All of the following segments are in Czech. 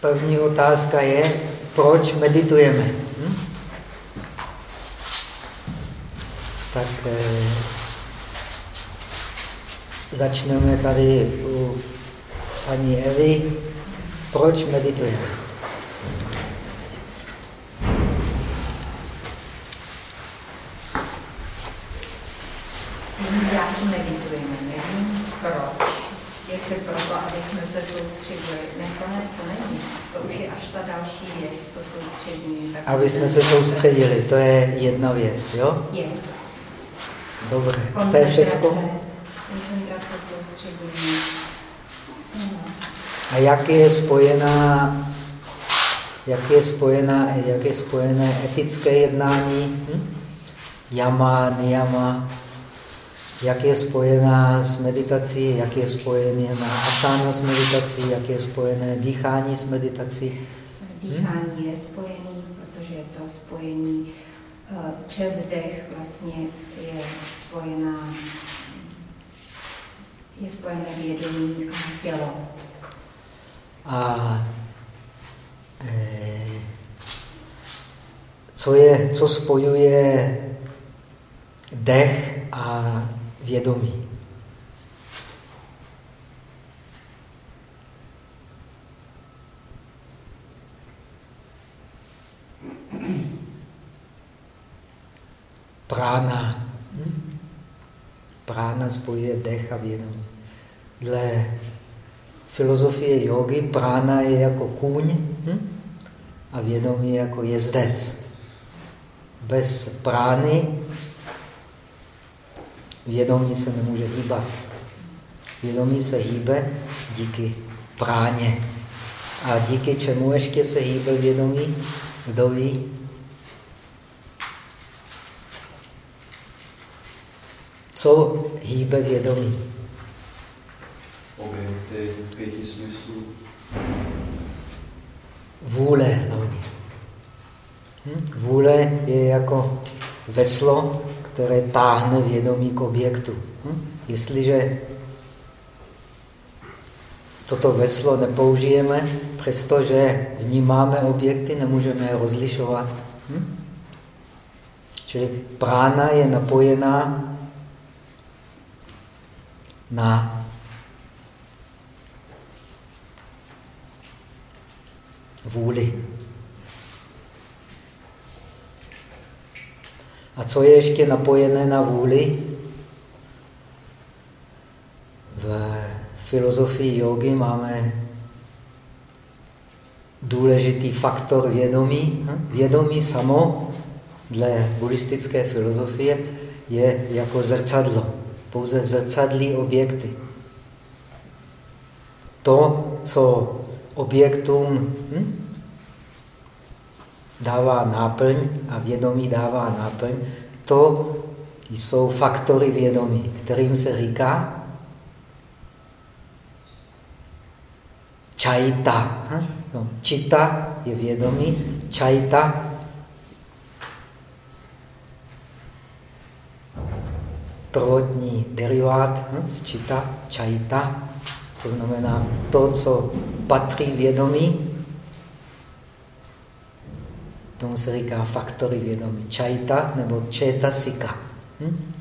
První otázka je, proč meditujeme? Hm? Tak eh, začneme tady u paní Evy. Proč meditujeme? Jak meditujeme, nevím proč. Jestli proto, aby jsme se soustředili. Ne, to, ne, to není. To už je až ta další věc, to soustředění. Aby jsme se soustředili, to je jedna věc, jo? Je. Dobře, to je všechno. A jak je spojená, jak je spojená, jak je spojené etické jednání? Hm? Yama, niyama, jak je spojená s meditací, jak je spojená asana s meditací, jak je spojené dýchání s meditací. Dýchání je spojený, protože je to spojení uh, přes dech vlastně je spojená je spojené vědomí a tělo. A e, co, je, co spojuje dech a vědomí. Prána. Prána spojuje dech a vědomí. Dle filozofie jogy prána je jako kůň a vědomí jako jezdec. Bez prány Vědomí se nemůže hýbat. Vědomí se hýbe díky práně. A díky čemu ještě se hýbe vědomí? Kdo ví? Co hýbe vědomí? Objekty pěti smyslů. Vůle hlavně. Hm? Vůle je jako veslo, které táhne vědomí k objektu. Hm? Jestliže toto veslo nepoužijeme, přestože vnímáme objekty, nemůžeme je rozlišovat. Hm? Čili prána je napojená na vůli. A co je ještě napojené na vůli? Filozofii jogy máme důležitý faktor vědomí. Vědomí samo, dle buddhistické filozofie, je jako zrcadlo. Pouze zrcadlí objekty. To, co objektům hm, dává náplň a vědomí dává náplň, to jsou faktory vědomí, kterým se říká čajta. Hm? No, čita je vědomí, čajta prvotní derivát hm? z čita, čajta, to znamená to, co patří vědomí, Tomu se říká faktory vědomí. Čajta nebo četasika. Hm?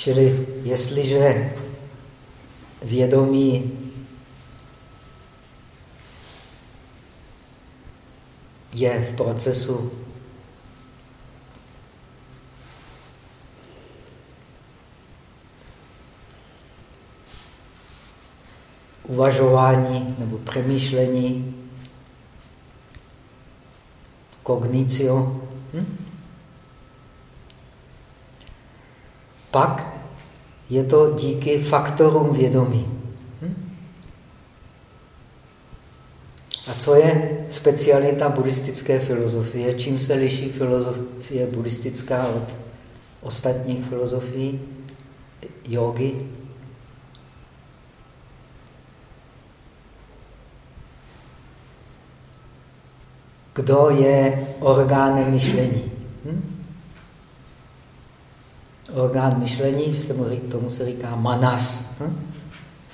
Čili jestliže vědomí je v procesu uvažování nebo přemýšlení, kognicio. Hm? Pak je to díky faktorům vědomí. Hm? A co je specialita buddhistické filozofie? Čím se liší filozofie buddhistická od ostatních filozofií? Jogy? kdo je orgánem myšlení. Hm? Orgán myšlení, se mu, tomu se říká manas. Hm?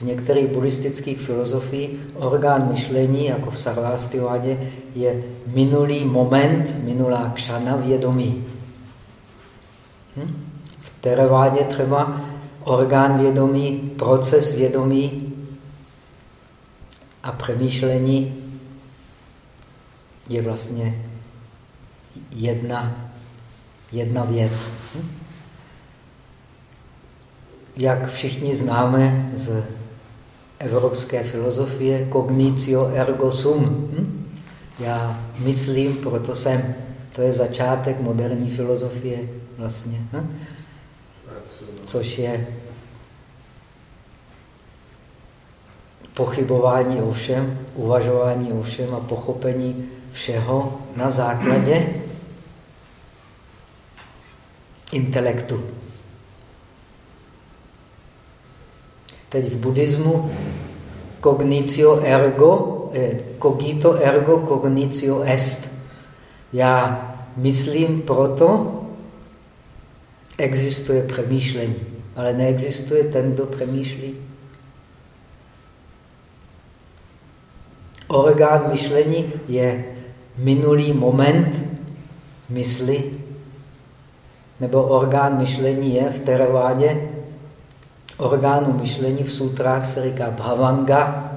V některých buddhistických filozofiích orgán myšlení, jako v Sarvastivádě, je minulý moment, minulá kšana vědomí. Hm? V Terevádě třeba orgán vědomí, proces vědomí a přemýšlení je vlastně jedna, jedna věc. Hm? Jak všichni známe z evropské filozofie, cognitio ergo sum. Hm? Já myslím, proto jsem. To je začátek moderní filozofie vlastně. Hm? Což je pochybování o všem, uvažování o všem a pochopení všeho na základě intelektu. Teď v buddhismu cognitio ergo, eh, cogito ergo cognitio est. Já myslím proto, existuje přemýšlení, ale neexistuje ten, kdo přemýšlí. Orgán myšlení je minulý moment mysli, nebo orgán myšlení je v teravádě orgánu myšlení v sutrách se říká bhavanga.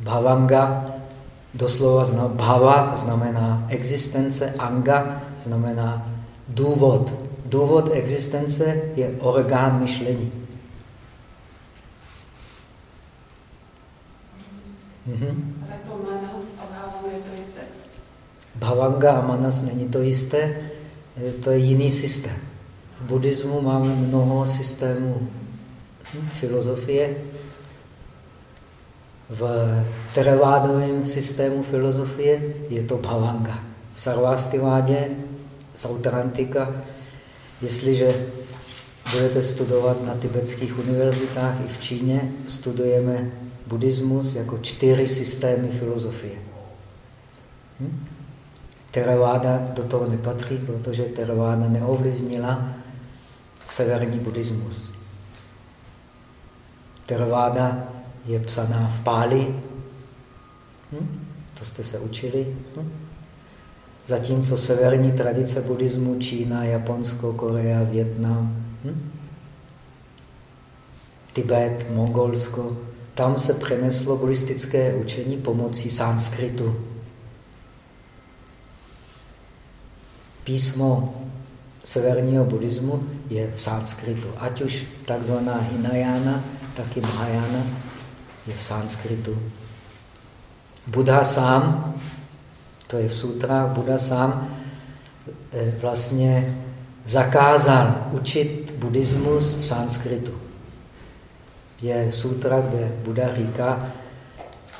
Bhavanga doslova znamená, bhava znamená existence, anga znamená důvod. Důvod existence je orgán myšlení. Mhm. Bhavanga a manas není to jisté, to je jiný systém. Buddhismu máme mnoho systémů filozofie. V teravádovém systému filozofie je to bhavanga. V sarvastivádě, sautrantika, jestliže budete studovat na tibetských univerzitách i v Číně, studujeme buddhismus jako čtyři systémy filozofie. Hm? Theravada do toho nepatří, protože Theravada neovlivnila severní buddhismus. Theravada je psaná v Páli, hm? to jste se učili. Hm? Zatímco severní tradice buddhismu, Čína, Japonsko, Korea, Větnam, hm? Tibet, Mongolsko, tam se přeneslo buddhistické učení pomocí sanskritu. Písmo severního buddhismu je v sanskritu. Ať už takzvaná Hinayana, tak i Mahayana je v sanskritu. Buddha sám, to je v sutrách, Buddha sám eh, vlastně zakázal učit buddhismus v sanskritu. Je sutra, kde Buddha říká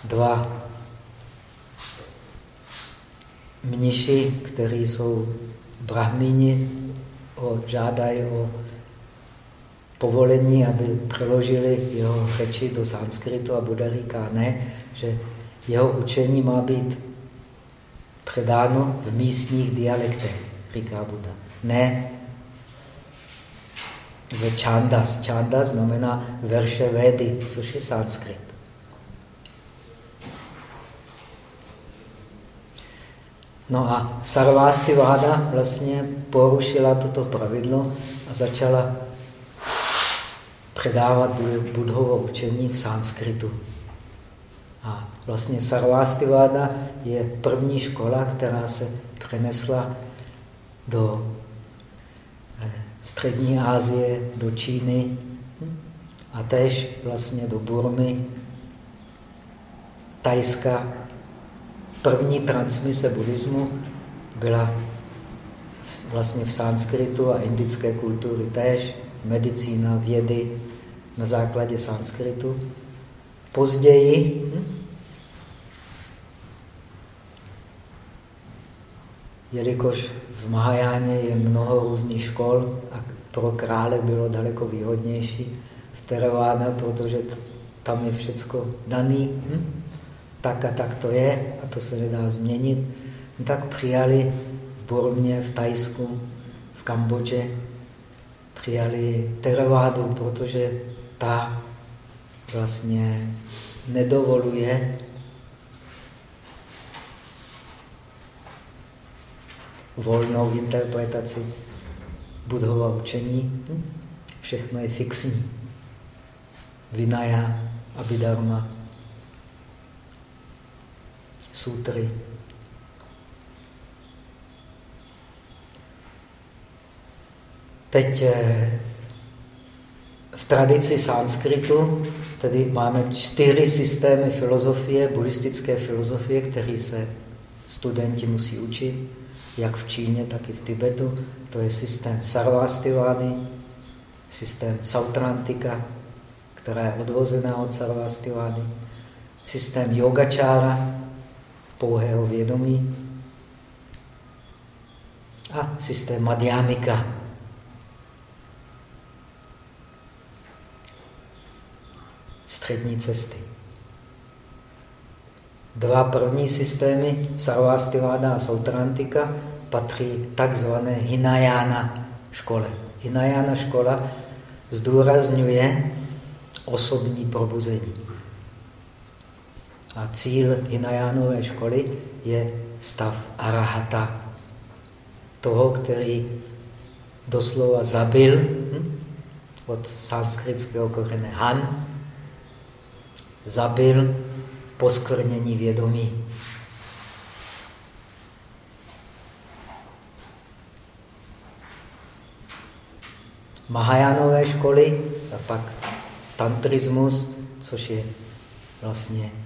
dva mniši, kteří jsou brahmíni, o, žádají o povolení, aby přeložili jeho řeči do sanskritu a Buddha říká ne, že jeho učení má být předáno v místních dialektech, říká Buddha. Ne v čandas. Čandas znamená verše Vedy, což je sanskrit. No a Sarvastivada vlastně porušila toto pravidlo a začala předávat budhovo učení v sanskritu. A vlastně Sarvastivada je první škola, která se přenesla do eh, střední Asie, do Číny a tež vlastně do Burmy, Tajska první transmise buddhismu byla vlastně v sanskritu a indické kultury též, medicína, vědy na základě sanskritu. Později hm, jelikož v Mahajáně je mnoho různých škol a pro krále bylo daleko výhodnější v Theravada, protože tam je všecko daný. Hm? Tak a tak to je a to se nedá změnit, tak přijali v Burmě, v Tajsku, v Kambodži přijali teravádu, protože ta vlastně nedovoluje volnou interpretaci budhova učení. Všechno je fixní. Vinaya, Abhidharma, sutry. Teď eh, v tradici sanskritu tedy máme čtyři systémy filozofie, buddhistické filozofie, které se studenti musí učit, jak v Číně, tak i v Tibetu. To je systém Sarvastivády, systém Sautrantika, která je odvozená od Sarvastivády, systém Yogačára, pouhého vědomí a systém Madhyamika, střední cesty. Dva první systémy, Sarvastiváda a Sautrantika, patří takzvané Hinayana škole. Hinayana škola zdůrazňuje osobní probuzení. A cíl Hinayánové školy je stav arahata, toho, který doslova zabil hm, od sanskritského kořene han, zabil poskvrnění vědomí. Mahajánové školy a pak tantrismus, což je vlastně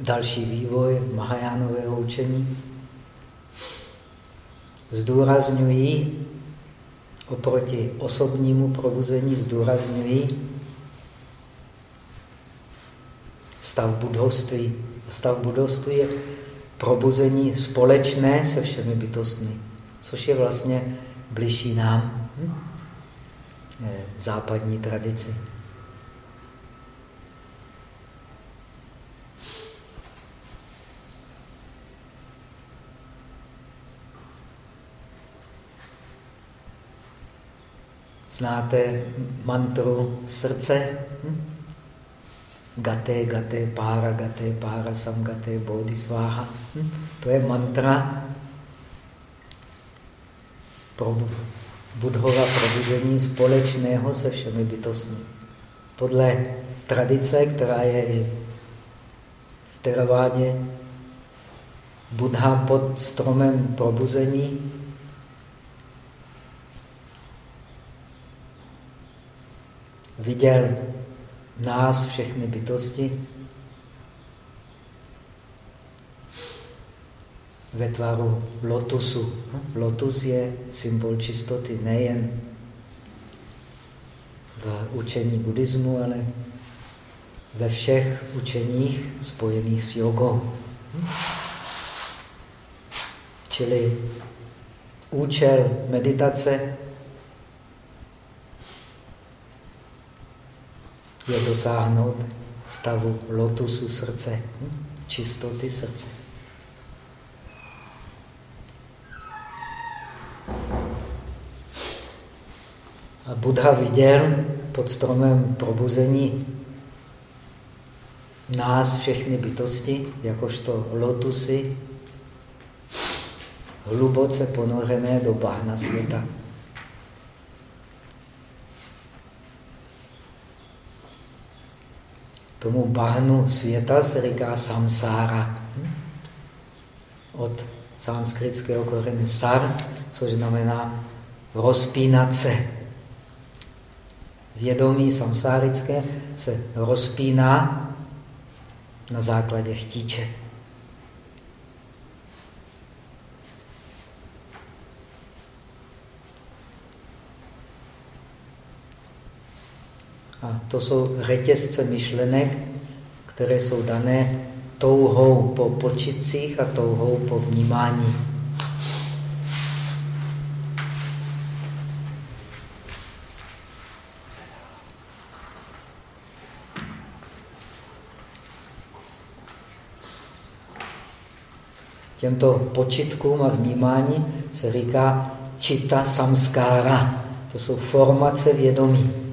další vývoj Mahajánového učení, zdůrazňují oproti osobnímu probuzení, zdůrazňují stav budovství. Stav budovství je probuzení společné se všemi bytostmi, což je vlastně bližší nám hm? západní tradici. Znáte mantru srdce? Hm? Gate, gate, pára, gate, pára, samgate, bodhisváha. Hm? To je mantra pro budhova probuzení společného se všemi bytostmi. Podle tradice, která je i v Teravádě, Buddha pod stromem probuzení viděl nás, všechny bytosti, ve tvaru lotusu. Lotus je symbol čistoty nejen v učení buddhismu, ale ve všech učeních spojených s jogou. Čili účel meditace je dosáhnout stavu lotusu srdce, čistoty srdce. A Buddha viděl pod stromem probuzení nás, všechny bytosti, jakožto lotusy, hluboce ponorené do bahna světa. Tomu bahnu světa se říká samsára. Od sanskritského kořene sar, což znamená rozpínat se. Vědomí samsárické se rozpíná na základě chtíče. A to jsou řetězce myšlenek, které jsou dané touhou po počitcích a touhou po vnímání. Těmto počitkům a vnímání se říká čita samskára. To jsou formace vědomí.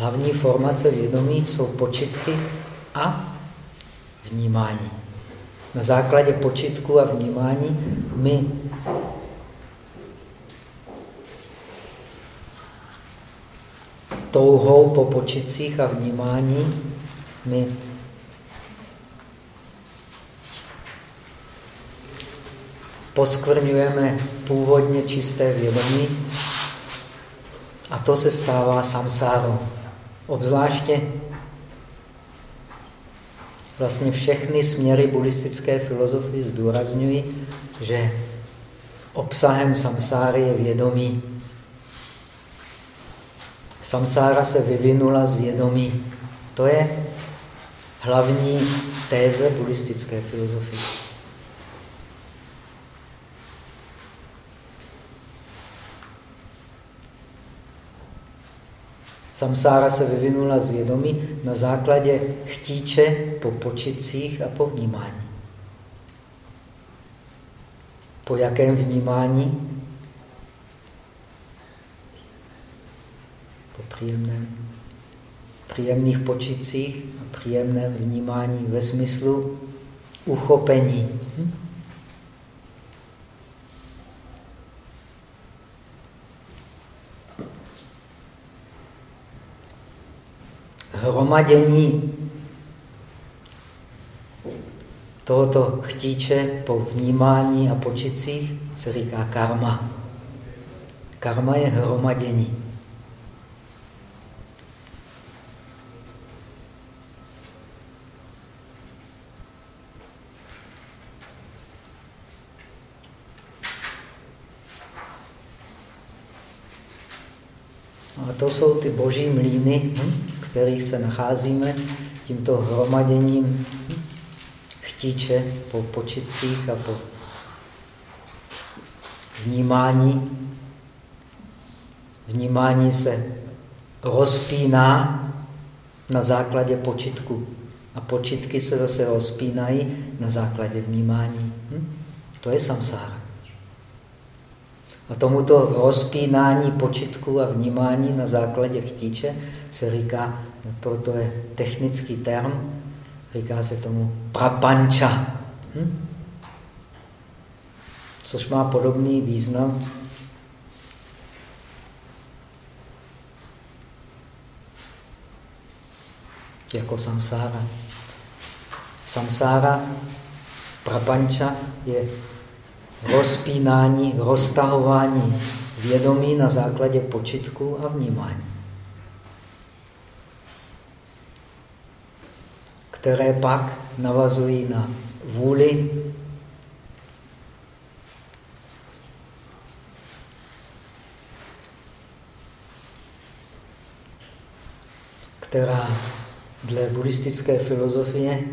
Hlavní formace vědomí jsou počitky a vnímání. Na základě počitku a vnímání my touhou po počitcích a vnímání my poskvrňujeme původně čisté vědomí a to se stává samsárou. Obzvláště vlastně všechny směry buddhistické filozofie zdůrazňují, že obsahem samsáry je vědomí. Samsára se vyvinula z vědomí. To je hlavní téze buddhistické filozofie. Samsára se vyvinula z vědomí na základě chtíče po počitcích a po vnímání. Po jakém vnímání? Po příjemném, příjemných počitcích a příjemném vnímání ve smyslu uchopení. Hm? Hromadění tohoto chtíče po vnímání a počicích se říká karma. Karma je hromadění. A to jsou ty boží mlíny, hm? Kterých se nacházíme, tímto hromaděním chtíče po počitcích a po vnímání. Vnímání se rozpíná na základě počitku. A počitky se zase rozpínají na základě vnímání. Hm? To je samsára. A tomuto rozpínání počitku a vnímání na základě chtíče se říká, proto je technický term, říká se tomu prapanča. Hm? Což má podobný význam jako samsára. Samsára, prapanča je rozpínání, roztahování vědomí na základě počitku a vnímání. Které pak navazují na vůli, která dle buddhistické filozofie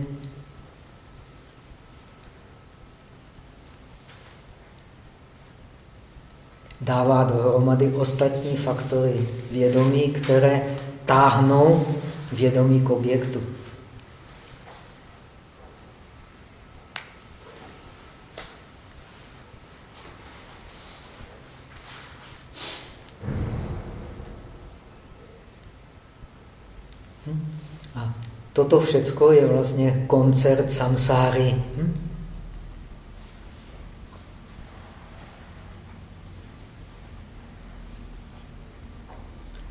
dává dohromady ostatní faktory vědomí, které táhnou vědomí k objektu. Hm? A toto všecko je vlastně koncert samsáry. Hm?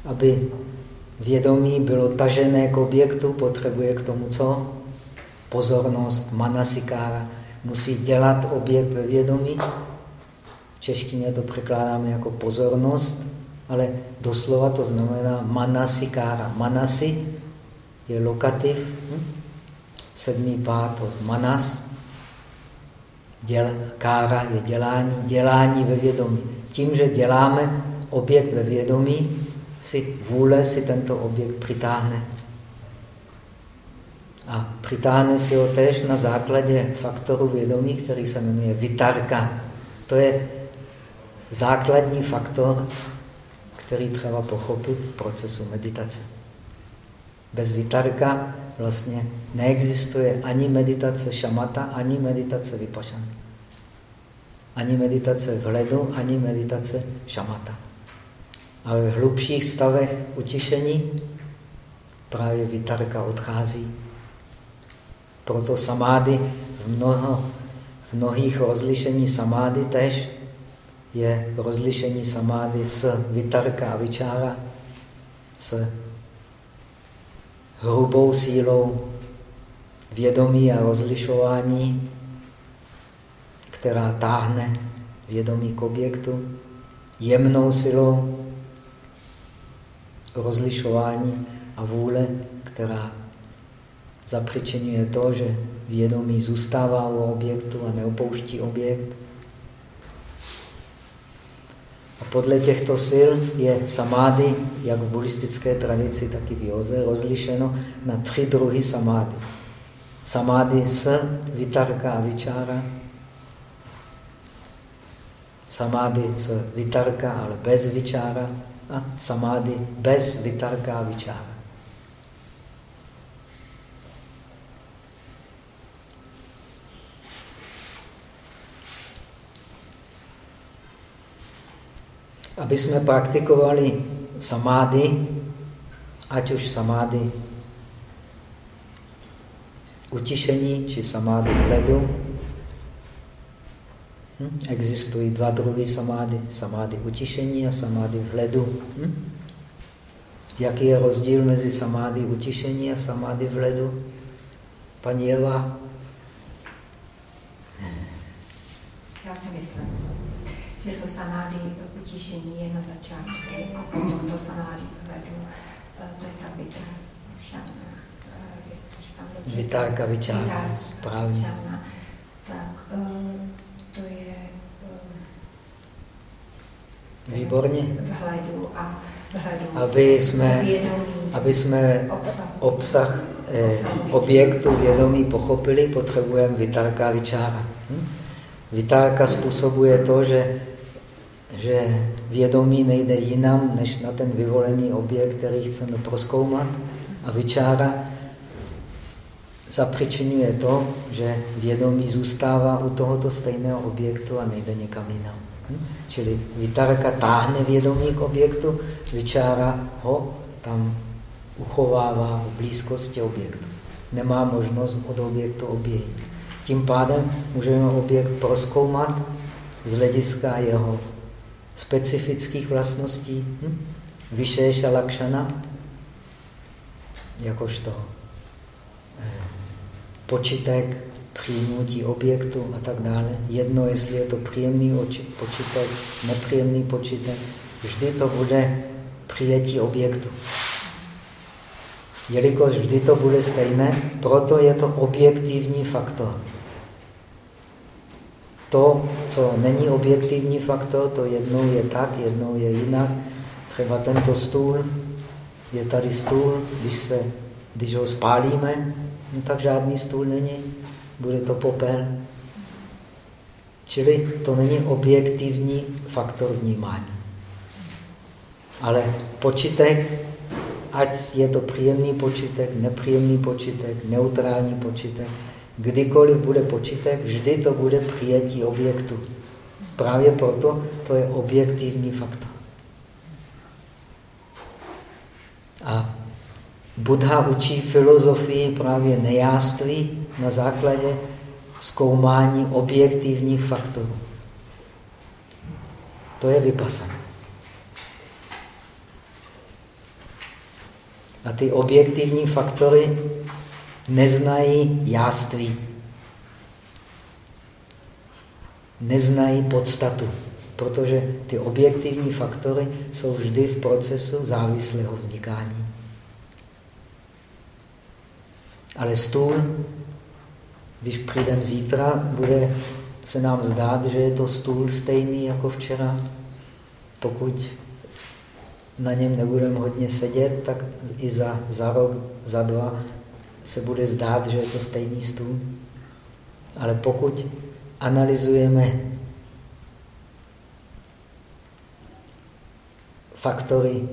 Aby vědomí bylo tažené k objektu, potřebuje k tomu co? Pozornost, manasikára. Musí dělat objekt ve vědomí. V češtině to překládáme jako pozornost, ale doslova to znamená manasikára. Manasi je lokativ, hm? sedmý pát od manas. Děl, kára je dělání, dělání ve vědomí. Tím, že děláme objekt ve vědomí, si vůle si tento objekt přitáhne. A přitáhne si ho též na základě faktoru vědomí, který se jmenuje vitarka. To je základní faktor, který třeba pochopit v procesu meditace. Bez vitarka vlastně neexistuje ani meditace šamata, ani meditace vypašana. Ani meditace vhledu, ani meditace šamata. Ale v hlubších stavech utišení právě vitarka odchází. Proto samády v, mnoho, v mnohých rozlišení samády tež je rozlišení samády s vitarka a vyčára, s hrubou sílou vědomí a rozlišování, která táhne vědomí k objektu, jemnou silou rozlišování a vůle, která zapřičinuje to, že vědomí zůstává u objektu a neopouští objekt. A podle těchto sil je samády, jak v buddhistické tradici, tak i v józe, rozlišeno na tři druhy samády. Samády s vitarka a vyčára, samády s vitarka, ale bez vyčára a samády bez vitarka a vyčára. aby jsme praktikovali samády, ať už samády utišení, či samády vledu. Hm? Existují dva druhy samády. Samády utišení a samády vledu. Hm? Jaký je rozdíl mezi samády utišení a samády vledu? Paní Eva? Já si myslím, že to samády utišení je na začátku a potom to samády vedu. Eh, to je ta vyčára. Eh, Vitárka vyčára, správně. Tak eh, to je Výborně. Vhledu a vhledu. Aby jsme, aby jsme obsah eh, objektu vědomí pochopili, potřebujeme vitárka vyčára. Hm? Vitárka způsobuje to, že že vědomí nejde jinam, než na ten vyvolený objekt, který chceme proskoumat. A vyčára zapřičinuje to, že vědomí zůstává u tohoto stejného objektu a nejde někam jinam. Hm? Čili vitarka táhne vědomí k objektu, vyčára ho tam uchovává v blízkosti objektu. Nemá možnost od objektu obějít. Tím pádem můžeme objekt proskoumat z hlediska jeho specifických vlastností, hm? vyšéša lakšana, jakožto eh, počitek, přijmutí objektu a tak dále. Jedno, jestli je to příjemný počitek, nepříjemný počitek, vždy to bude přijetí objektu. Jelikož vždy to bude stejné, proto je to objektivní faktor to, co není objektivní faktor, to jednou je tak, jednou je jinak. Třeba tento stůl, je tady stůl, když, se, když ho spálíme, no tak žádný stůl není, bude to popel. Čili to není objektivní faktor vnímání. Ale počitek, ať je to příjemný počitek, nepříjemný počitek, neutrální počitek, Kdykoliv bude počítek, vždy to bude přijetí objektu. Právě proto to je objektivní faktor. A Buddha učí filozofii právě nejáství na základě zkoumání objektivních faktorů. To je vypasané. A ty objektivní faktory neznají jáství. Neznají podstatu, protože ty objektivní faktory jsou vždy v procesu závislého vznikání. Ale stůl, když přijdeme zítra, bude se nám zdát, že je to stůl stejný jako včera. Pokud na něm nebudeme hodně sedět, tak i za, za rok, za dva se bude zdát, že je to stejný stůl. Ale pokud analyzujeme faktory,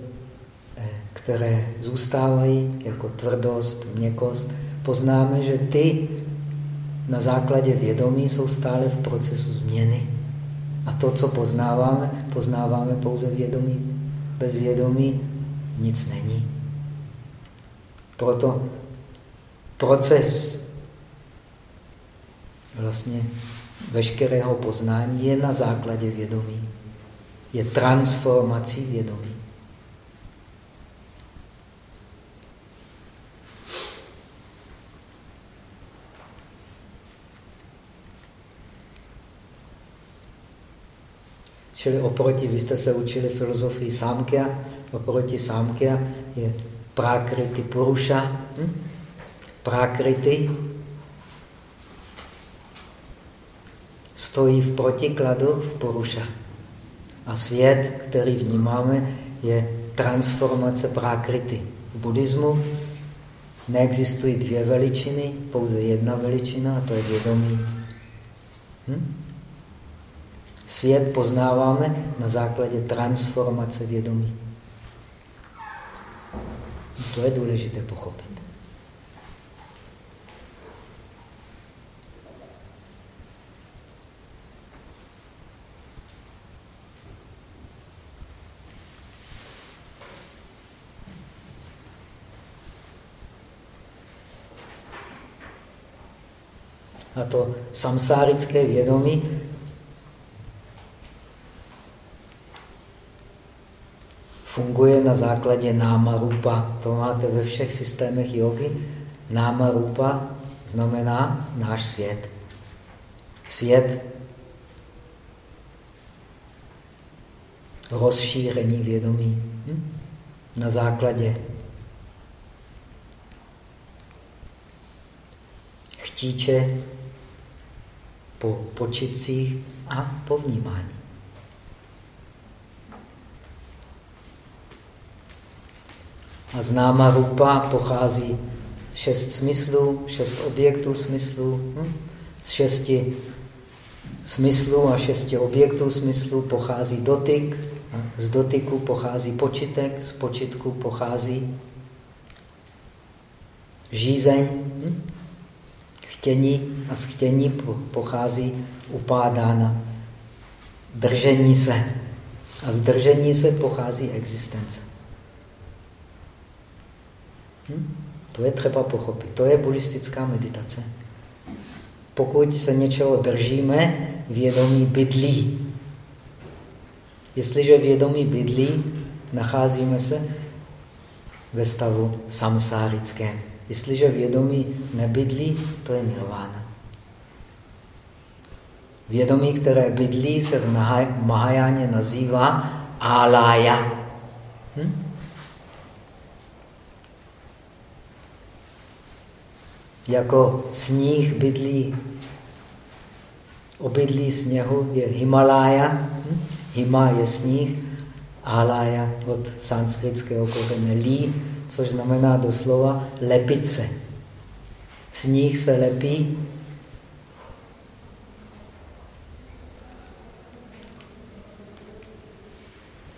eh, které zůstávají jako tvrdost, měkost, poznáme, že ty na základě vědomí jsou stále v procesu změny. A to, co poznáváme, poznáváme pouze vědomí. Bez vědomí nic není. Proto proces vlastně veškerého poznání je na základě vědomí. Je transformací vědomí. Čili oproti, vy jste se učili filozofii sámkia, oproti sámkia je prakriti puruša. Hm? Prakriti stojí v protikladu v puruša. A svět, který vnímáme, je transformace prakriti. V buddhismu neexistují dvě veličiny, pouze jedna veličina, a to je vědomí. Hm? Svět poznáváme na základě transformace vědomí. To je důležité pochopit. A to samsárické vědomí funguje na základě náma rupa. To máte ve všech systémech jogy. Náma rupa znamená náš svět. Svět rozšíření vědomí. Hm? Na základě chtíče po počitcích a po vnímání. A známa rupa pochází šest smyslů, šest objektů smyslů. Hm? Z šesti smyslů a šesti objektů smyslů pochází dotyk, z dotyku pochází počitek, z počitku pochází žízeň, hm? chtění a z chtění pochází upádána, držení se. A z držení se pochází existence. Hm? To je třeba pochopit. To je buddhistická meditace. Pokud se něčeho držíme, vědomí bydlí. Jestliže vědomí bydlí, nacházíme se ve stavu samsárickém. Jestliže vědomí nebydlí, to je nirvana. Vědomí, které bydlí, se v Mahajáně nazývá alaya. Hm? Jako sníh bydlí, obydlí sněhu je Himalája, Hima je sníh, Alaya od sanskritského kořene lí, což znamená doslova lepice. Sníh se lepí,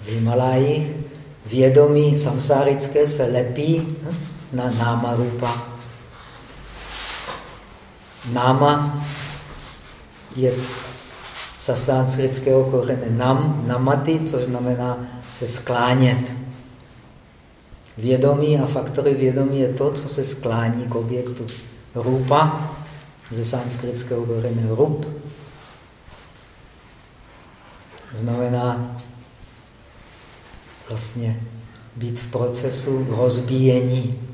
v Himalájích vědomí samsárické se lepí na námarupa. Náma je z sanskritského kořene nam, namaty, což znamená se sklánět. Vědomí a faktory vědomí je to, co se sklání k objektu. Rupa ze sanskritského kořene rup znamená vlastně být v procesu rozbíjení.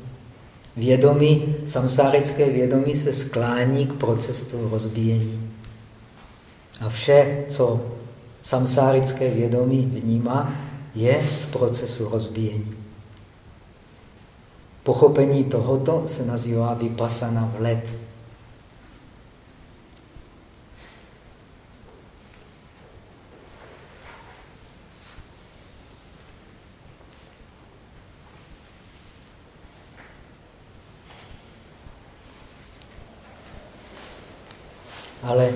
Vědomí, samsárické vědomí se sklání k procesu rozbíjení. A vše, co samsárické vědomí vnímá, je v procesu rozbíjení. Pochopení tohoto se nazývá vypasana vlet. Ale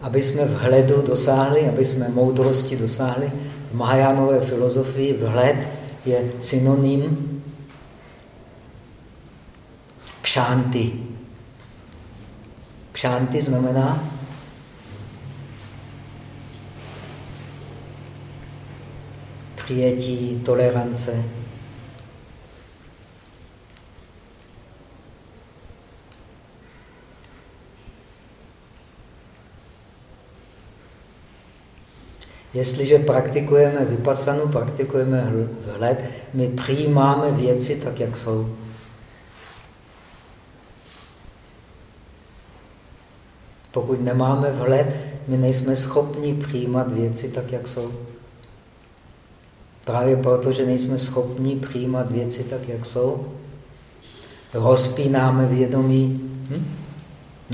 aby jsme vhledu dosáhli, aby jsme moudrosti dosáhli, v Mahajánové filozofii vhled je synonym kšanty. Kšanty znamená přijetí, tolerance. Jestliže praktikujeme vypasanu, praktikujeme vhled, my přijímáme věci tak, jak jsou. Pokud nemáme vhled, my nejsme schopni přijímat věci tak, jak jsou. Právě proto, že nejsme schopni přijímat věci tak, jak jsou, rozpínáme vědomí hm?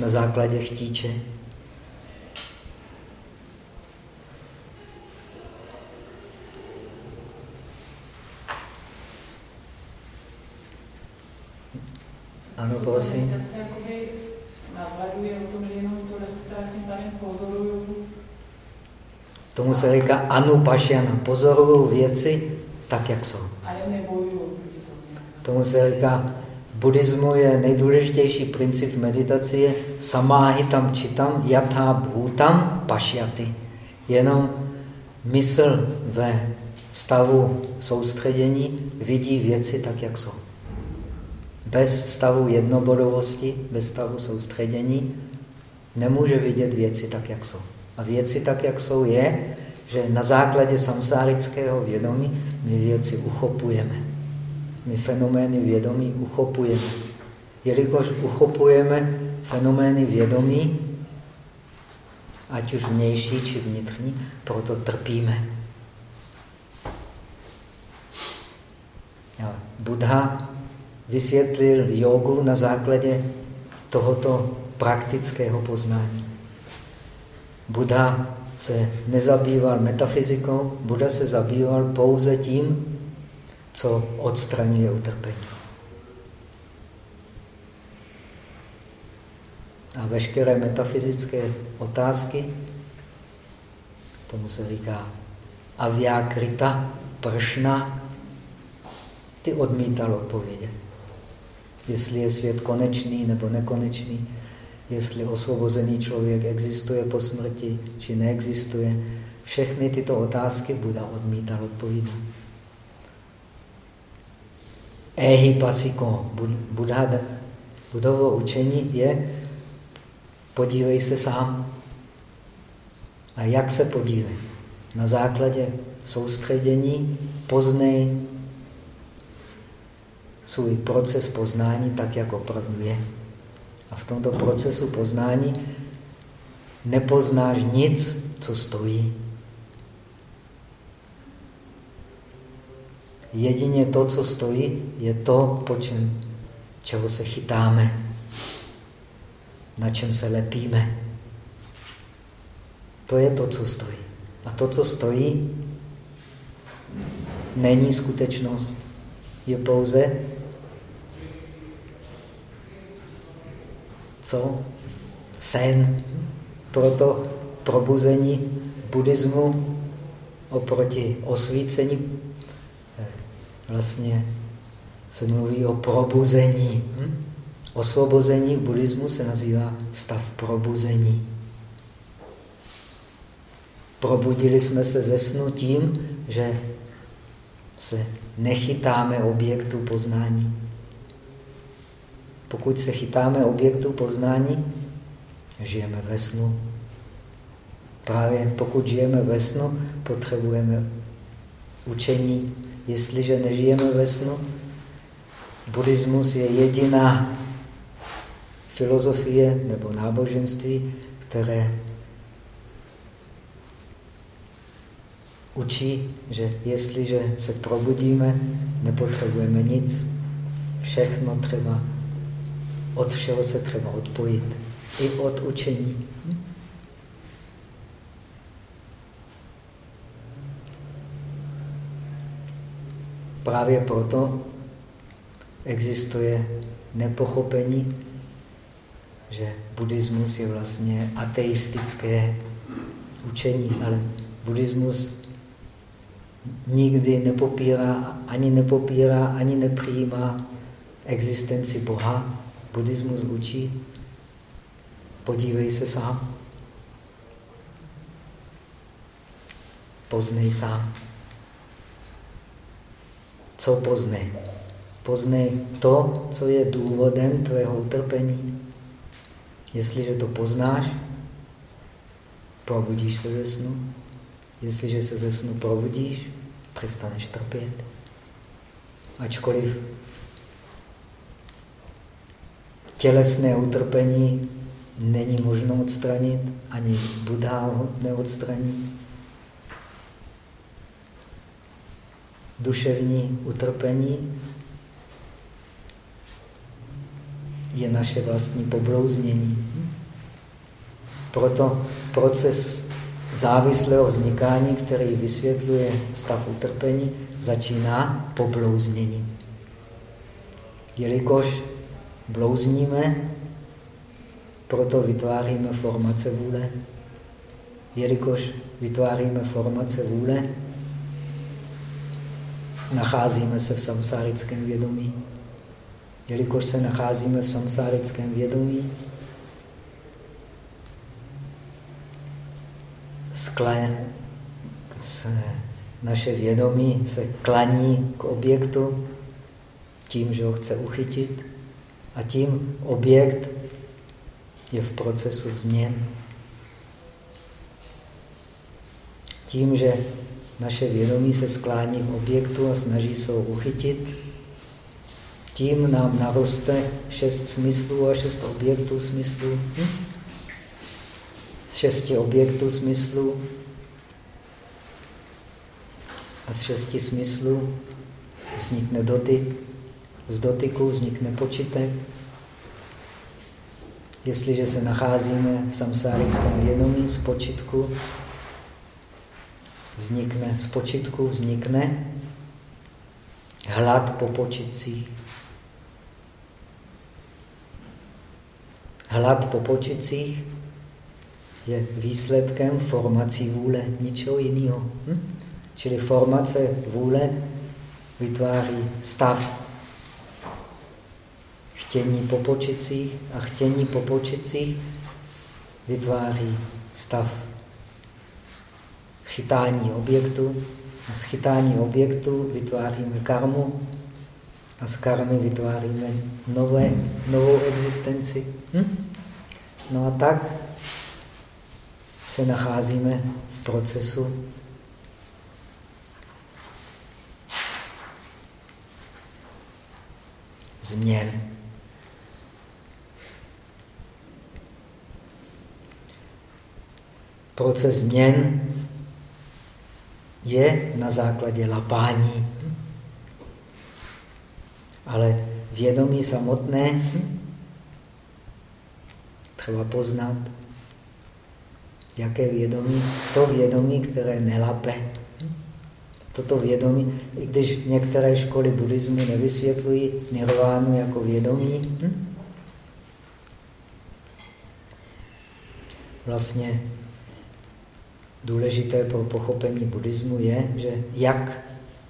na základě chtíče. Ano, prosím. Meditace jakoby navladuje o tom, že jenom to pádem pozoruju. Tomu se říká anupašana. Pozoruju věci tak, jak jsou. Ale nebojuju proti tomu. Tomu se říká, v buddhismu je nejdůležitější princip meditace je samáhitam čitam yatha bhutam pašyaty. Jenom mysl ve stavu soustředění vidí věci tak, jak jsou. Bez stavu jednobodovosti, bez stavu soustředění, nemůže vidět věci tak, jak jsou. A věci tak, jak jsou, je, že na základě samsárického vědomí my věci uchopujeme. My fenomény vědomí uchopujeme. Jelikož uchopujeme fenomény vědomí, ať už vnější či vnitřní, proto trpíme. Buddha vysvětlil jogu na základě tohoto praktického poznání. Buddha se nezabýval metafyzikou, Buddha se zabýval pouze tím, co odstraňuje utrpení. A veškeré metafyzické otázky, tomu se říká avyákrita, pršna, ty odmítal odpovědět jestli je svět konečný nebo nekonečný, jestli osvobozený člověk existuje po smrti, či neexistuje. Všechny tyto otázky Buda odmítal odpovídat. Ehi pasiko, Buddha, Budovo učení je podívej se sám. A jak se podívej? Na základě soustředění poznej svůj proces poznání tak, jak opravdu je. A v tomto procesu poznání nepoznáš nic, co stojí. Jedině to, co stojí, je to, po čem, čeho se chytáme, na čem se lepíme. To je to, co stojí. A to, co stojí, není skutečnost. Je pouze co? Sen. Proto probuzení buddhismu oproti osvícení vlastně se mluví o probuzení. Hm? Osvobození v buddhismu se nazývá stav probuzení. Probudili jsme se ze snu tím, že se nechytáme objektu poznání. Pokud se chytáme objektu poznání, žijeme ve snu. Právě pokud žijeme ve snu, potřebujeme učení. Jestliže nežijeme ve snu, buddhismus je jediná filozofie nebo náboženství, které učí, že jestliže se probudíme, nepotřebujeme nic. Všechno třeba od všeho se třeba odpojit. I od učení. Právě proto existuje nepochopení, že buddhismus je vlastně ateistické učení, ale buddhismus nikdy nepopírá, ani nepopírá, ani nepřijímá existenci Boha. Buddhismus učí, podívej se sám. Poznej sám. Co poznej? Poznej to, co je důvodem tvého utrpení. Jestliže to poznáš, probudíš se ze snu. Jestliže se ze snu probudíš, přestaneš trpět. Ačkoliv tělesné utrpení není možno odstranit, ani Buddha ho neodstraní. Duševní utrpení je naše vlastní poblouznění. Proto proces závislého vznikání, který vysvětluje stav utrpení, začíná poblouzněním. Jelikož blouzníme, proto vytváříme formace vůle. Jelikož vytváříme formace vůle, nacházíme se v samsárickém vědomí. Jelikož se nacházíme v samsárickém vědomí, skle, se, naše vědomí se klaní k objektu tím, že ho chce uchytit a tím objekt je v procesu změn. Tím, že naše vědomí se sklání k objektu a snaží se ho uchytit, tím nám naroste šest smyslů a šest objektů smyslů. Hm? Z šesti objektů smyslů a z šesti smyslů vznikne dotyk, z dotyku vznikne počítek, Jestliže se nacházíme v samsárickém vědomí z počitku, vznikne, z počitku vznikne hlad po počitcích. Hlad po počitcích je výsledkem formací vůle, ničeho jiného. Hm? Čili formace vůle vytváří stav chtění po počicích a chtění po počicích vytváří stav chytání objektu a z chytání objektu vytváříme karmu a z karmy vytváříme nové, novou existenci. Hm? No a tak se nacházíme v procesu změn. Proces změn je na základě lapání. Ale vědomí samotné třeba poznat, jaké vědomí, to vědomí, které nelape. Toto vědomí, i když některé školy buddhismu nevysvětlují nirvánu jako vědomí, vlastně důležité pro pochopení buddhismu je, že jak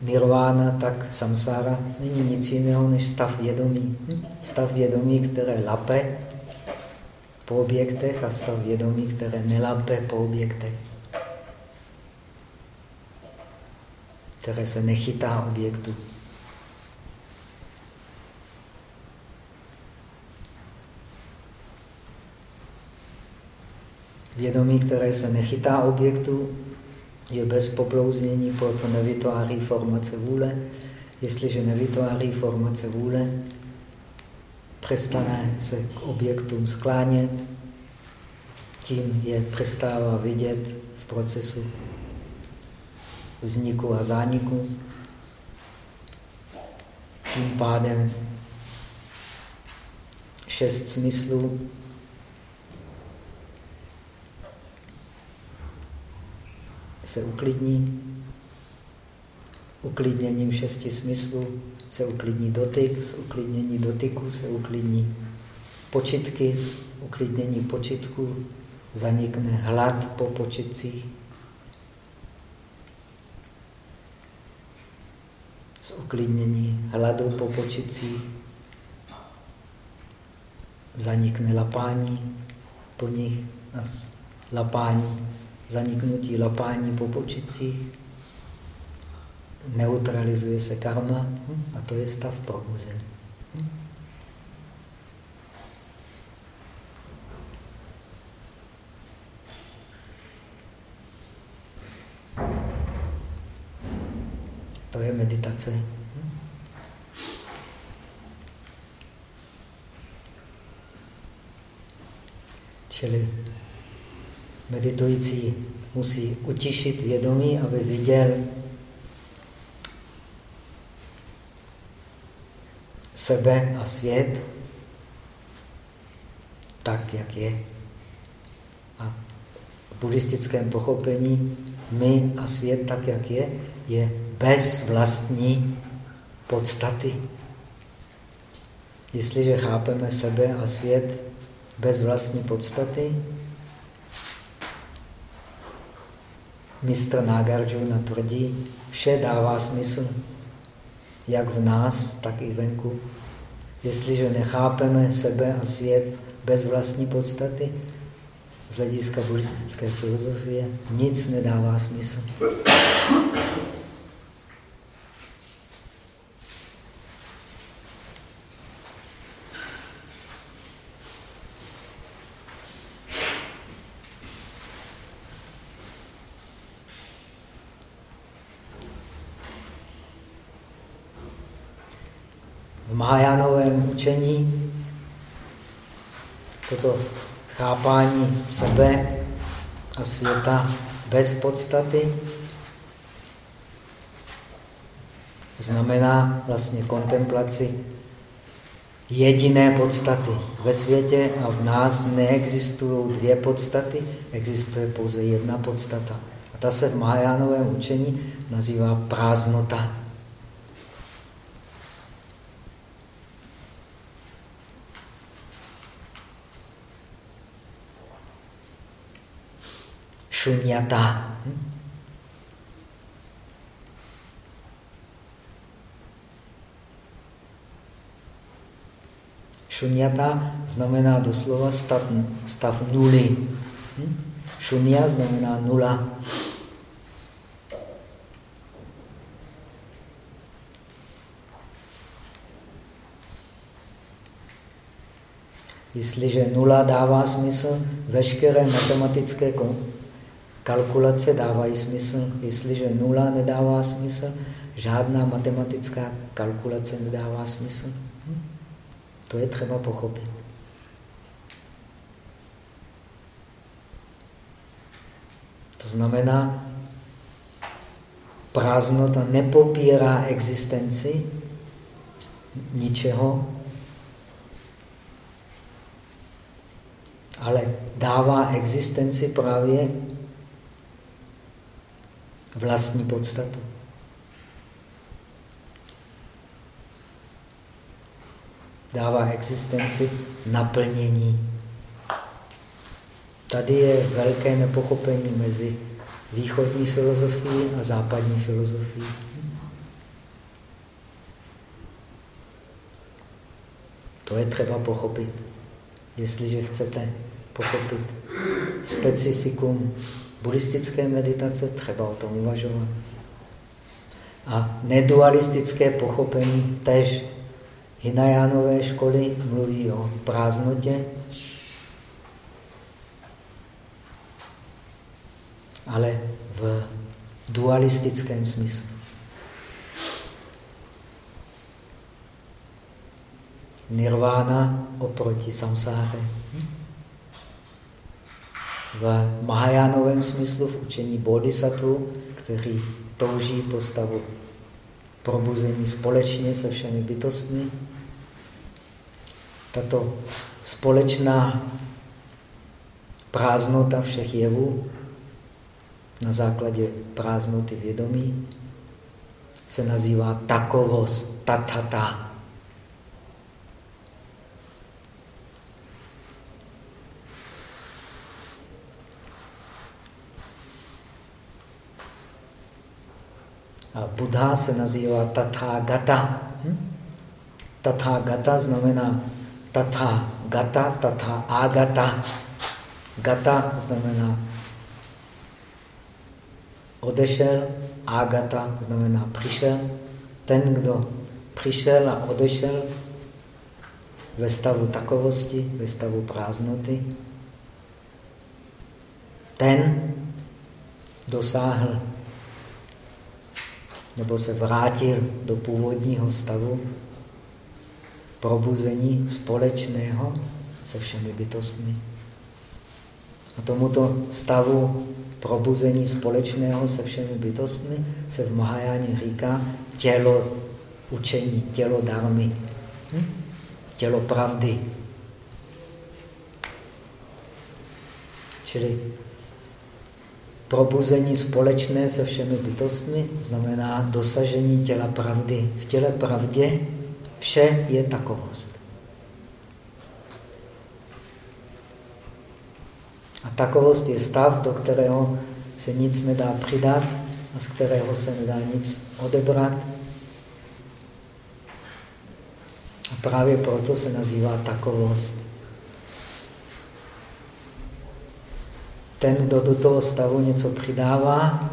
nirvána, tak samsára není nic jiného než stav vědomí. Hm? Stav vědomí, které lape po objektech a stav vědomí, které nelape po objektech. Které se nechytá objektu. Vědomí, které se nechytá objektu, je bez poblouznění, proto nevytváří formace vůle. Jestliže nevytváří formace vůle, přestane se k objektům sklánět, tím je přestává vidět v procesu vzniku a zániku. Tím pádem šest smyslů se uklidní. Uklidněním šesti smyslů se uklidní dotyk, z uklidnění dotyku se uklidní počitky, uklidnění počitku zanikne hlad po počitcích. uklidnění hladu po počicích, zanikne lapání po nich a lapání, zaniknutí lapání po počicích, neutralizuje se karma a to je stav probuzení. To je meditace. Čili meditující musí utišit vědomí, aby viděl sebe a svět tak, jak je. A v buddhistickém pochopení my a svět tak, jak je, je bez vlastní podstaty. Jestliže chápeme sebe a svět bez vlastní podstaty, mistr Nagarjuna tvrdí, vše dává smysl, jak v nás, tak i venku. Jestliže nechápeme sebe a svět bez vlastní podstaty, z hlediska buddhistické filozofie nic nedává smysl. Mahajánovém učení toto chápání sebe a světa bez podstaty znamená vlastně kontemplaci jediné podstaty. Ve světě a v nás neexistují dvě podstaty, existuje pouze jedna podstata. A ta se v Mahajánovém učení nazývá prázdnota. Šunyata. Šunyata znamená doslova stav, stav nuly. Šunya znamená nula. Jestliže nula dává smysl, veškeré matematické kalkulace dávají smysl. Jestliže nula nedává smysl, žádná matematická kalkulace nedává smysl. Hm? To je třeba pochopit. To znamená, prázdnota nepopírá existenci ničeho, ale dává existenci právě vlastní podstatu. Dává existenci naplnění. Tady je velké nepochopení mezi východní filozofií a západní filozofií. To je třeba pochopit. Jestliže chcete pochopit specifikum buddhistické meditace, třeba o tom uvažovat. A nedualistické pochopení tež Hinayánové školy mluví o prázdnotě, ale v dualistickém smyslu. Nirvana oproti samsáře. V Mahajánovém smyslu, v učení bodhisattva, kteří touží postavu probuzení společně se všemi bytostmi, tato společná prázdnota všech jevů na základě prázdnoty vědomí se nazývá takovost, tatata. A Buddha se nazývá Tathagata. Hm? Tathagata znamená Tatha Gata, Tatha Agata. Gata znamená odešel, Agata znamená přišel. Ten, kdo přišel a odešel ve stavu takovosti, ve stavu prázdnoty, ten dosáhl nebo se vrátil do původního stavu probuzení společného se všemi bytostmi. A tomuto stavu probuzení společného se všemi bytostmi se v Mahajáně říká tělo učení, tělo darmy, hm? tělo pravdy. Čili probuzení společné se všemi bytostmi znamená dosažení těla pravdy. V těle pravdě vše je takovost. A takovost je stav, do kterého se nic nedá přidat a z kterého se nedá nic odebrat. A právě proto se nazývá takovost. Ten, kdo do toho stavu něco přidává,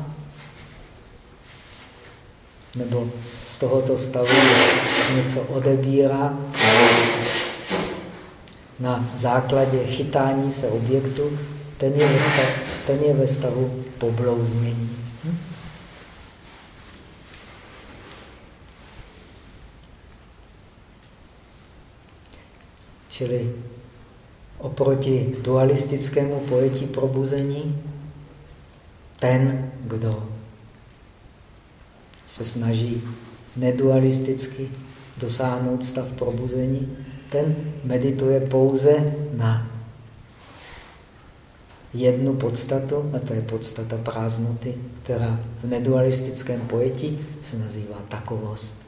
nebo z tohoto stavu něco odebírá na základě chytání se objektu, ten je ve stavu, ten je ve stavu poblouznění. Hm? Čili oproti dualistickému pojetí probuzení, ten, kdo se snaží nedualisticky dosáhnout stav probuzení, ten medituje pouze na jednu podstatu, a to je podstata prázdnoty, která v nedualistickém pojetí se nazývá takovost.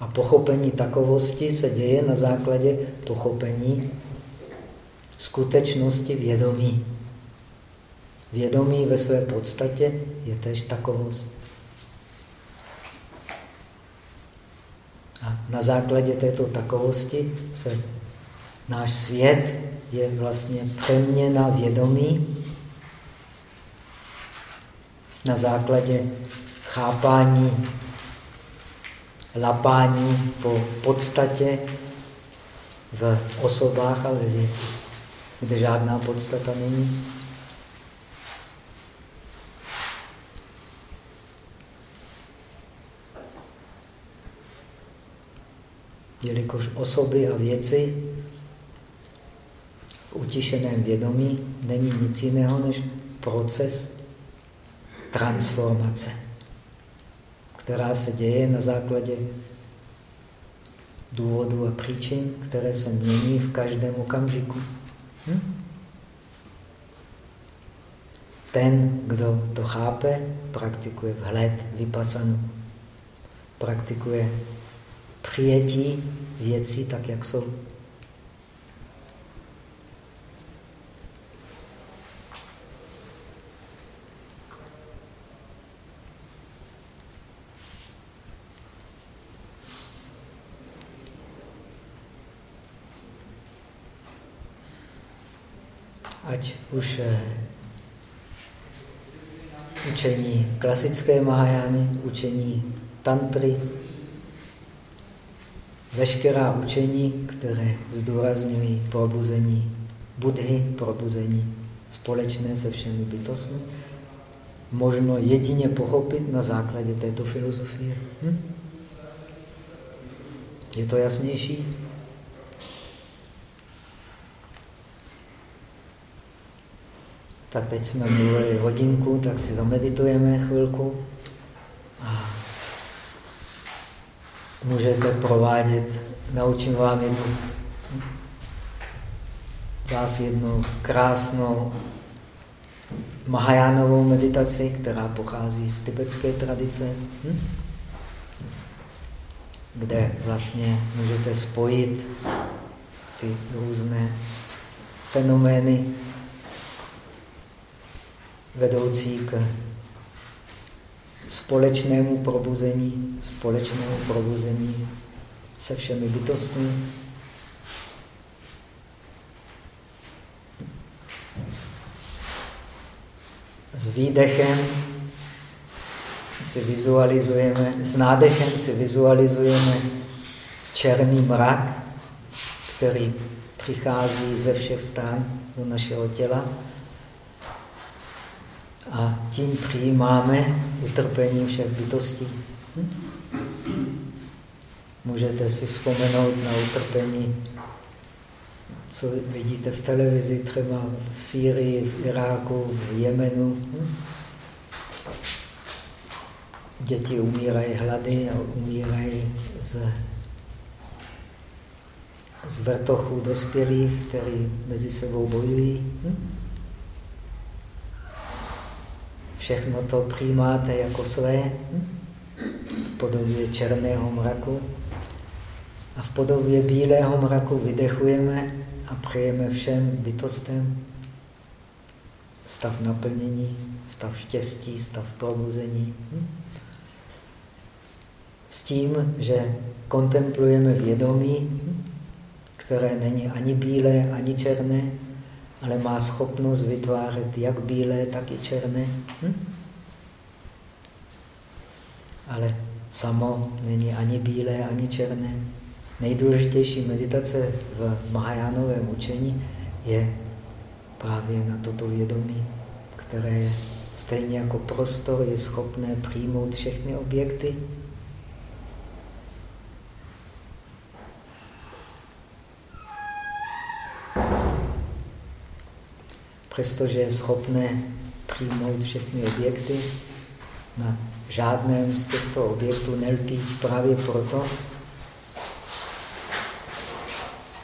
A pochopení takovosti se děje na základě pochopení skutečnosti vědomí. Vědomí ve své podstatě je tež takovost. A na základě této takovosti se náš svět je vlastně přeměna vědomí na základě chápání, lapání po podstatě v osobách a ve věcích kde žádná podstata není. Jelikož osoby a věci v utišeném vědomí není nic jiného než proces transformace, která se děje na základě důvodů a příčin, které se mění v každém okamžiku. Hm? Ten, kdo to chápe, praktikuje vhled, vypasanu. Praktikuje přijetí věcí tak, jak jsou. Ať už eh, učení klasické Mahajány, učení tantry, veškerá učení, které zdůrazňují probuzení Budhy, probuzení společné se všemi bytostmi, možno jedině pochopit na základě této filozofie. Hm? Je to jasnější? Tak teď jsme mluvili hodinku, tak si zameditujeme chvilku a můžete provádět, naučím vám jednu, vás jednu krásnou Mahajánovou meditaci, která pochází z tibetské tradice, hm? kde vlastně můžete spojit ty různé fenomény vedoucí k společnému probuzení, společnému probuzení se všemi bytostmi. S výdechem si vizualizujeme, s nádechem si vizualizujeme černý mrak, který přichází ze všech stran do našeho těla. A tím přijímáme utrpení všech bytostí. Hm? Můžete si vzpomenout na utrpení, co vidíte v televizi, třeba v Sýrii, v Iráku, v Jemenu. Hm? Děti umírají hlady a umírají z, z vrtochů dospělých, kteří mezi sebou bojují. Hm? Všechno to přijímáte jako své hm? v podobě černého mraku a v podobě bílého mraku vydechujeme a přejeme všem bytostem stav naplnění, stav štěstí, stav probuzení. Hm? S tím, že kontemplujeme vědomí, které není ani bílé, ani černé, ale má schopnost vytvářet jak bílé, tak i černé. Hm? Ale samo není ani bílé, ani černé. Nejdůležitější meditace v Mahajánovém učení je právě na toto vědomí, které stejně jako prostor je schopné přijmout všechny objekty, přestože je schopné přijmout všechny objekty, na žádném z těchto objektů nelpí právě proto,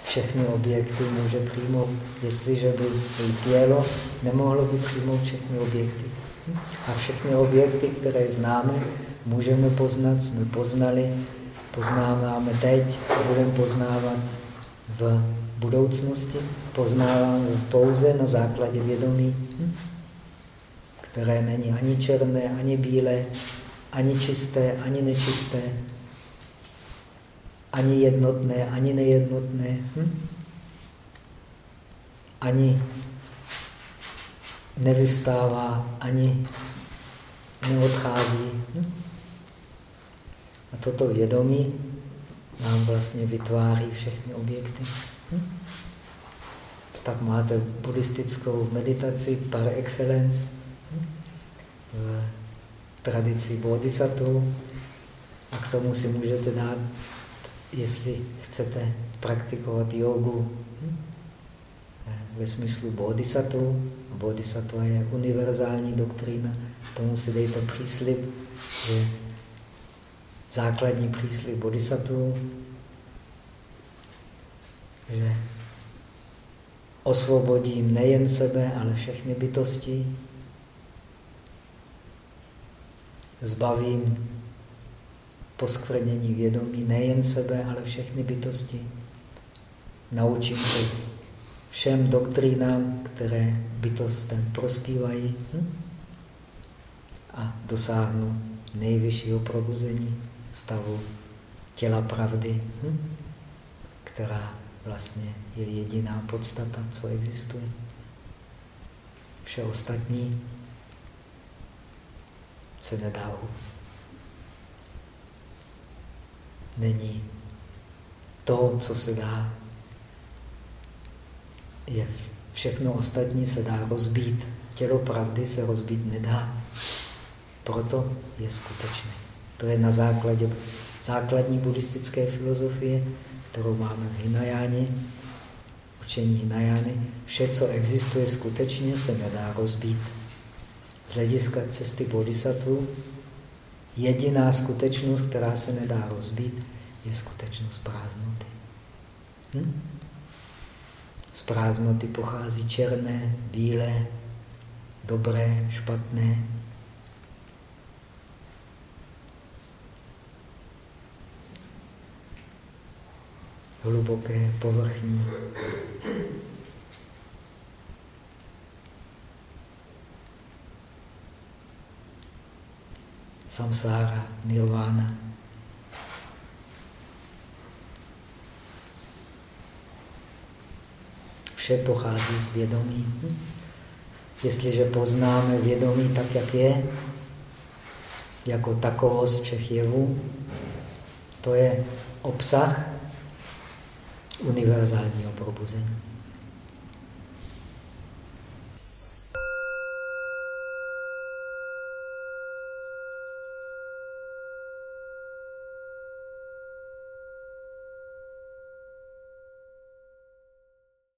všechny objekty může přijmout. Jestliže by lpělo, nemohlo by přijmout všechny objekty. A všechny objekty, které známe, můžeme poznat, jsme poznali, poznáváme teď budeme poznávat v budoucnosti poznáváme pouze na základě vědomí, které není ani černé, ani bílé, ani čisté, ani nečisté, ani jednotné, ani nejednotné, ani nevyvstává, ani neodchází. A toto vědomí nám vlastně vytváří všechny objekty. Tak máte buddhistickou meditaci par excellence hm? v tradici bodhisattva a k tomu si můžete dát, jestli chcete praktikovat jogu hm? ve smyslu bodhisattva. Bodhisattva je univerzální doktrína. Tomu si dejte příslip, že základní příslip bodhisattva že osvobodím nejen sebe, ale všechny bytosti, zbavím poskvrnění vědomí nejen sebe, ale všechny bytosti. Naučím se všem doktrínám, které bytostem prospívají hm? a dosáhnu nejvyššího probuzení stavu těla pravdy, hm? která vlastně je jediná podstata, co existuje. Vše ostatní se nedá Není to, co se dá, je všechno ostatní se dá rozbít. Tělo pravdy se rozbít nedá. Proto je skutečné. To je na základě základní buddhistické filozofie, kterou máme v Hinajáně, učení Hinajány, vše, co existuje skutečně, se nedá rozbít. Z hlediska cesty bodhisattva jediná skutečnost, která se nedá rozbít, je skutečnost prázdnoty. Hm? Z prázdnoty pochází černé, bílé, dobré, špatné, hluboké, povrchní. Samsára, nirvana. Vše pochází z vědomí. Hm? Jestliže poznáme vědomí tak, jak je, jako takovost všech jevů, to je obsah univerzálního probuzení.